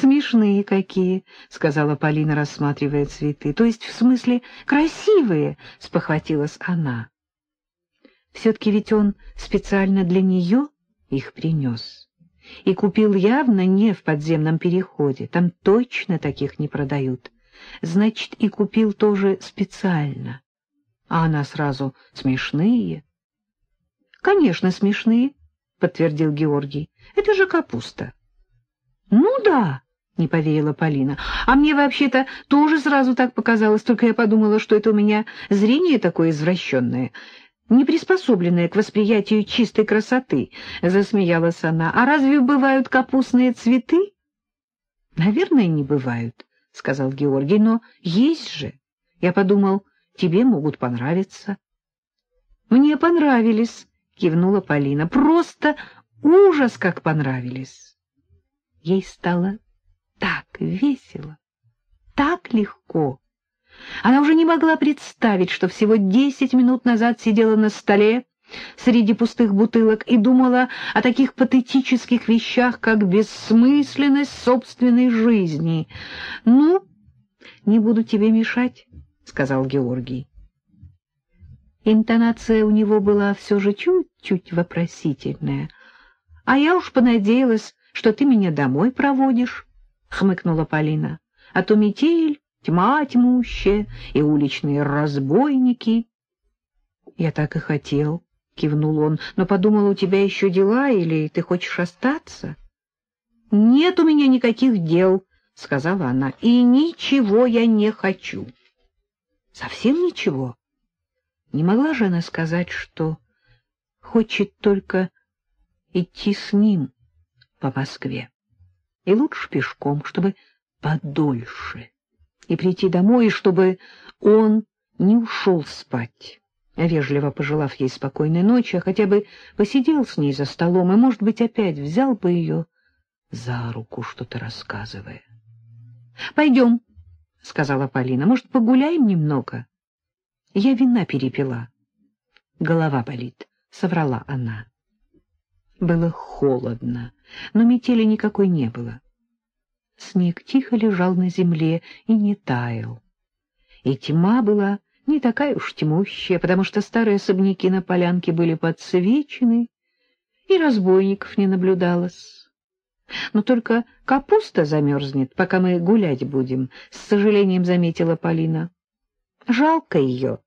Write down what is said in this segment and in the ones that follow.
Смешные какие, — сказала Полина, рассматривая цветы. — То есть, в смысле, красивые, — спохватилась она. Все-таки ведь он специально для нее их принес. И купил явно не в подземном переходе, там точно таких не продают. Значит, и купил тоже специально. А она сразу смешные. — Конечно, смешные, — подтвердил Георгий. — Это же капуста. — Ну да, — не поверила Полина. — А мне вообще-то тоже сразу так показалось, только я подумала, что это у меня зрение такое извращенное, не приспособленное к восприятию чистой красоты, — засмеялась она. — А разве бывают капустные цветы? — Наверное, не бывают, — сказал Георгий, — но есть же. Я подумал, тебе могут понравиться. — Мне понравились, — кивнула Полина. — Просто ужас, как понравились. Ей стало так весело, так легко. Она уже не могла представить, что всего десять минут назад сидела на столе среди пустых бутылок и думала о таких патетических вещах, как бессмысленность собственной жизни. — Ну, не буду тебе мешать, — сказал Георгий. Интонация у него была все же чуть-чуть вопросительная. — А я уж понадеялась, что ты меня домой проводишь, — хмыкнула Полина. — А то метель, тьма тьмущая и уличные разбойники. — Я так и хотел, — кивнул он, — но подумал, у тебя еще дела или ты хочешь остаться? — Нет у меня никаких дел, — сказала она, — и ничего я не хочу. — Совсем ничего? Не могла же она сказать, что хочет только идти с ним по Москве. И лучше пешком, чтобы подольше. И прийти домой, чтобы он не ушел спать, вежливо пожелав ей спокойной ночи, а хотя бы посидел с ней за столом и, может быть, опять взял бы ее за руку, что-то рассказывая. — Пойдем, — сказала Полина, — может, погуляем немного? Я вина перепила. Голова болит, — соврала она. Было холодно, но метели никакой не было. Снег тихо лежал на земле и не таял. И тьма была не такая уж тьмущая, потому что старые особняки на полянке были подсвечены, и разбойников не наблюдалось. Но только капуста замерзнет, пока мы гулять будем, — с сожалением заметила Полина. Жалко ее.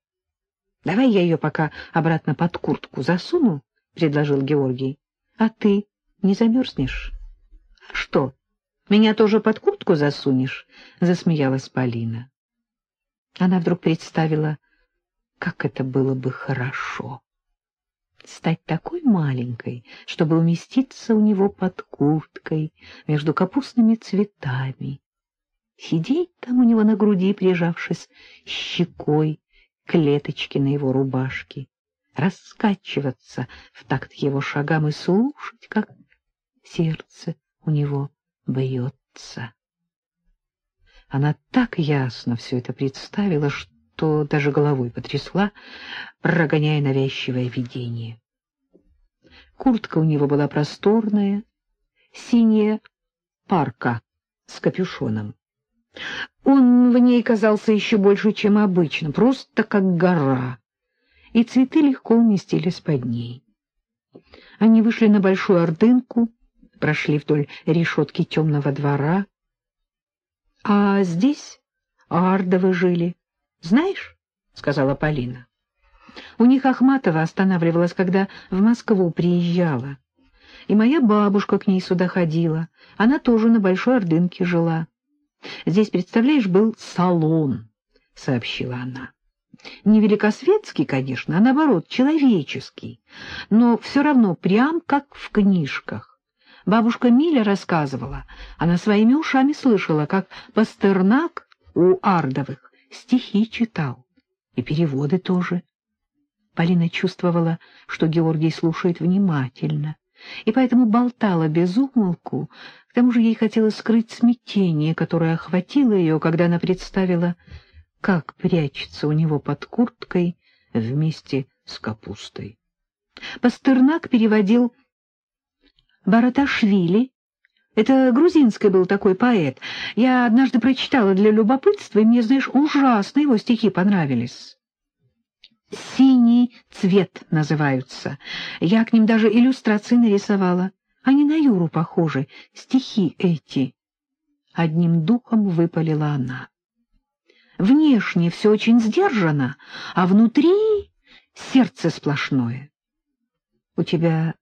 Давай я ее пока обратно под куртку засуну, — предложил Георгий. А ты не замерзнешь? — Что, меня тоже под куртку засунешь? — засмеялась Полина. Она вдруг представила, как это было бы хорошо. Стать такой маленькой, чтобы уместиться у него под курткой, между капустными цветами. Сидеть там у него на груди, прижавшись щекой клеточки на его рубашке раскачиваться в такт его шагам и слушать, как сердце у него бьется. Она так ясно все это представила, что даже головой потрясла, прогоняя навязчивое видение. Куртка у него была просторная, синяя парка с капюшоном. Он в ней казался еще больше, чем обычно, просто как гора и цветы легко уместились под ней. Они вышли на большую ордынку, прошли вдоль решетки темного двора. — А здесь Ардовы жили, знаешь? — сказала Полина. У них Ахматова останавливалась, когда в Москву приезжала. И моя бабушка к ней сюда ходила. Она тоже на Большой Ордынке жила. Здесь, представляешь, был салон, — сообщила она. Не великосветский, конечно, а наоборот, человеческий, но все равно прям как в книжках. Бабушка Миля рассказывала, она своими ушами слышала, как Пастернак у Ардовых стихи читал, и переводы тоже. Полина чувствовала, что Георгий слушает внимательно, и поэтому болтала без умолку, к тому же ей хотелось скрыть смятение, которое охватило ее, когда она представила как прячется у него под курткой вместе с капустой. Пастернак переводил Бараташвили, Это грузинский был такой поэт. Я однажды прочитала для любопытства, и мне, знаешь, ужасно его стихи понравились. «Синий цвет» называются. Я к ним даже иллюстрации нарисовала. Они на Юру похожи, стихи эти. Одним духом выпалила она. Внешне все очень сдержано, а внутри сердце сплошное. У тебя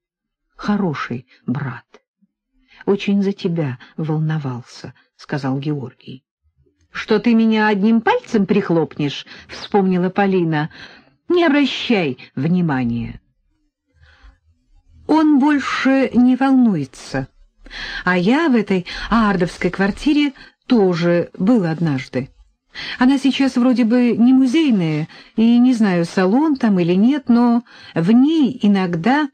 хороший брат. Очень за тебя волновался, — сказал Георгий. — Что ты меня одним пальцем прихлопнешь, — вспомнила Полина. — Не обращай внимания. Он больше не волнуется. А я в этой ардовской квартире тоже был однажды. Она сейчас вроде бы не музейная, и не знаю, салон там или нет, но в ней иногда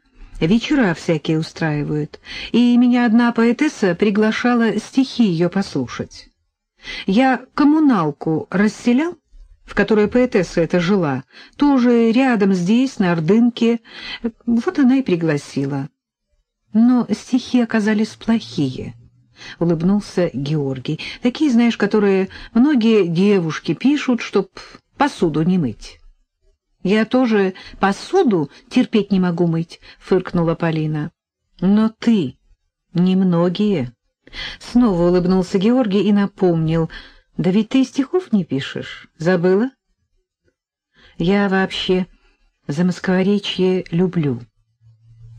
вечера всякие устраивают, и меня одна поэтесса приглашала стихи ее послушать. Я коммуналку расселял, в которой поэтесса эта жила, тоже рядом здесь, на Ордынке, вот она и пригласила. Но стихи оказались плохие. — улыбнулся Георгий. — Такие, знаешь, которые многие девушки пишут, чтоб посуду не мыть. — Я тоже посуду терпеть не могу мыть, — фыркнула Полина. — Но ты немногие. Снова улыбнулся Георгий и напомнил. — Да ведь ты стихов не пишешь. Забыла? — Я вообще за Москворечье люблю.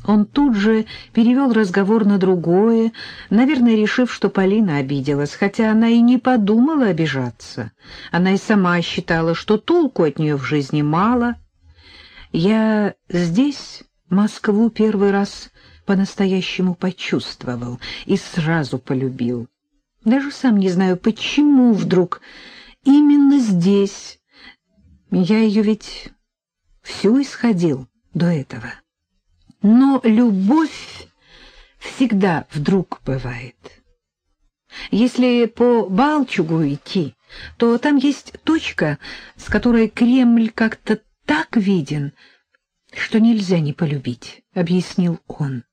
Он тут же перевел разговор на другое, наверное, решив, что Полина обиделась, хотя она и не подумала обижаться. Она и сама считала, что толку от нее в жизни мало. Я здесь Москву первый раз по-настоящему почувствовал и сразу полюбил. Даже сам не знаю, почему вдруг именно здесь. Я ее ведь всю исходил до этого. Но любовь всегда вдруг бывает. Если по Балчугу идти, то там есть точка, с которой Кремль как-то так виден, что нельзя не полюбить, — объяснил он.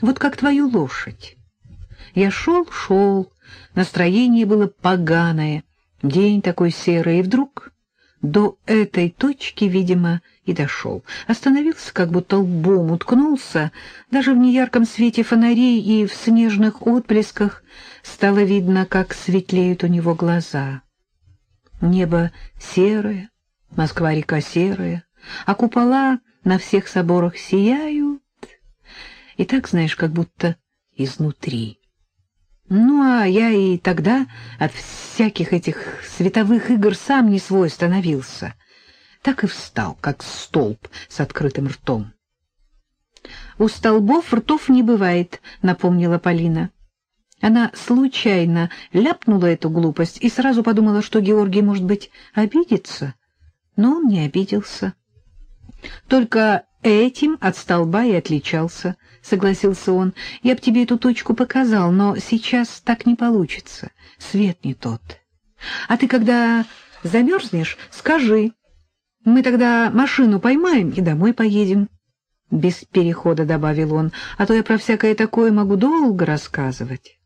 Вот как твою лошадь. Я шел-шел, настроение было поганое, день такой серый, и вдруг до этой точки, видимо, и дошел. Остановился, как будто лбом уткнулся. Даже в неярком свете фонарей и в снежных отблесках стало видно, как светлеют у него глаза. Небо серое, Москва-река серая, а купола на всех соборах сияют. И так, знаешь, как будто изнутри. Ну, а я и тогда от всяких этих световых игр сам не свой становился. Так и встал, как столб с открытым ртом. «У столбов ртов не бывает», — напомнила Полина. Она случайно ляпнула эту глупость и сразу подумала, что Георгий, может быть, обидится. Но он не обиделся. Только этим от столба и отличался, — согласился он. Я б тебе эту точку показал, но сейчас так не получится. Свет не тот. А ты, когда замерзнешь, скажи. Мы тогда машину поймаем и домой поедем. Без перехода добавил он, а то я про всякое такое могу долго рассказывать.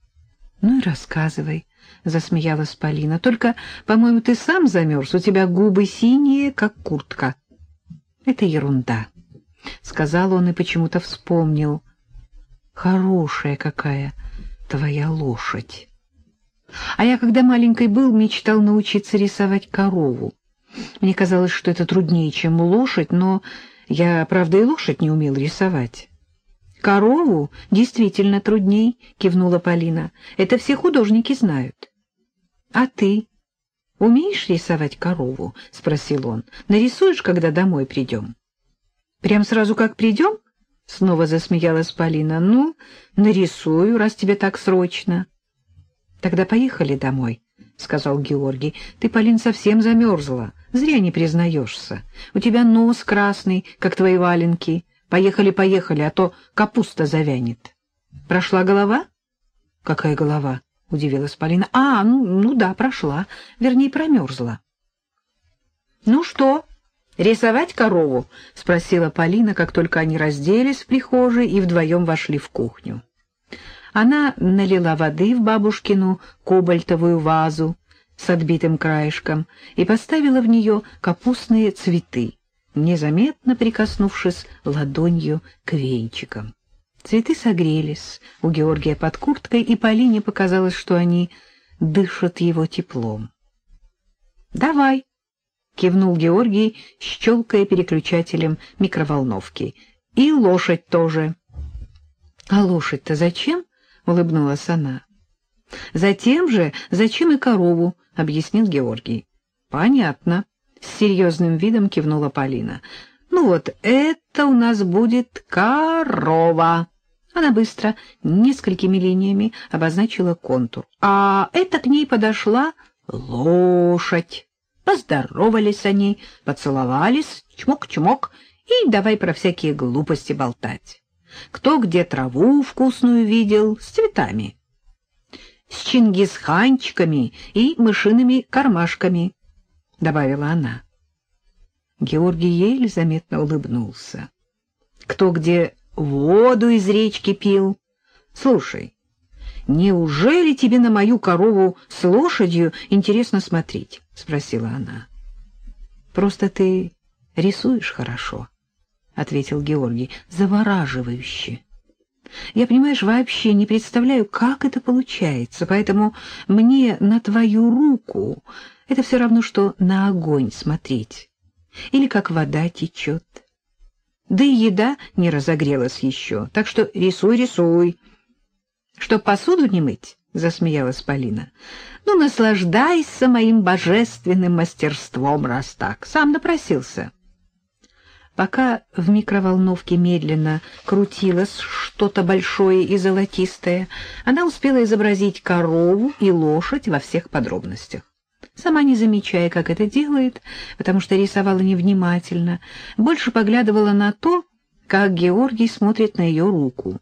Ну и рассказывай, — засмеялась Полина. Только, по-моему, ты сам замерз, у тебя губы синие, как куртка. Это ерунда. — сказал он и почему-то вспомнил. «Хорошая какая твоя лошадь!» А я, когда маленькой был, мечтал научиться рисовать корову. Мне казалось, что это труднее, чем лошадь, но я, правда, и лошадь не умел рисовать. «Корову действительно трудней», — кивнула Полина. «Это все художники знают». «А ты умеешь рисовать корову?» — спросил он. «Нарисуешь, когда домой придем?» Прям сразу как придем? Снова засмеялась Полина. Ну, нарисую, раз тебе так срочно. Тогда поехали домой, сказал Георгий. Ты, Полин, совсем замерзла. Зря не признаешься. У тебя нос красный, как твои валенки. Поехали, поехали, а то капуста завянет. Прошла голова? Какая голова? — удивилась Полина. — А, ну, ну да, прошла. Вернее, промерзла. — Ну что? «Рисовать корову?» — спросила Полина, как только они разделись в прихожей и вдвоем вошли в кухню. Она налила воды в бабушкину кобальтовую вазу с отбитым краешком и поставила в нее капустные цветы, незаметно прикоснувшись ладонью к венчикам. Цветы согрелись у Георгия под курткой, и Полине показалось, что они дышат его теплом. «Давай!» — кивнул Георгий, щелкая переключателем микроволновки. «И лошадь тоже!» «А лошадь-то зачем?» — улыбнулась она. «Затем же, зачем и корову?» — объяснил Георгий. «Понятно», — с серьезным видом кивнула Полина. «Ну вот, это у нас будет корова». Она быстро, несколькими линиями обозначила контур. А это к ней подошла лошадь. Поздоровались они, поцеловались, чмок-чмок, и давай про всякие глупости болтать. Кто где траву вкусную видел, с цветами. С чингисханчиками и мышиными кармашками, — добавила она. Георгий еле заметно улыбнулся. Кто где воду из речки пил. Слушай, неужели тебе на мою корову с лошадью интересно смотреть? — спросила она. — Просто ты рисуешь хорошо, — ответил Георгий, — завораживающе. Я, понимаешь, вообще не представляю, как это получается, поэтому мне на твою руку это все равно, что на огонь смотреть, или как вода течет. Да и еда не разогрелась еще, так что рисуй, рисуй. Чтоб посуду не мыть, — засмеялась Полина. Ну, наслаждайся моим божественным мастерством, раз так. Сам напросился. Пока в микроволновке медленно крутилось что-то большое и золотистое, она успела изобразить корову и лошадь во всех подробностях сама не замечая, как это делает, потому что рисовала невнимательно, больше поглядывала на то, как Георгий смотрит на ее руку.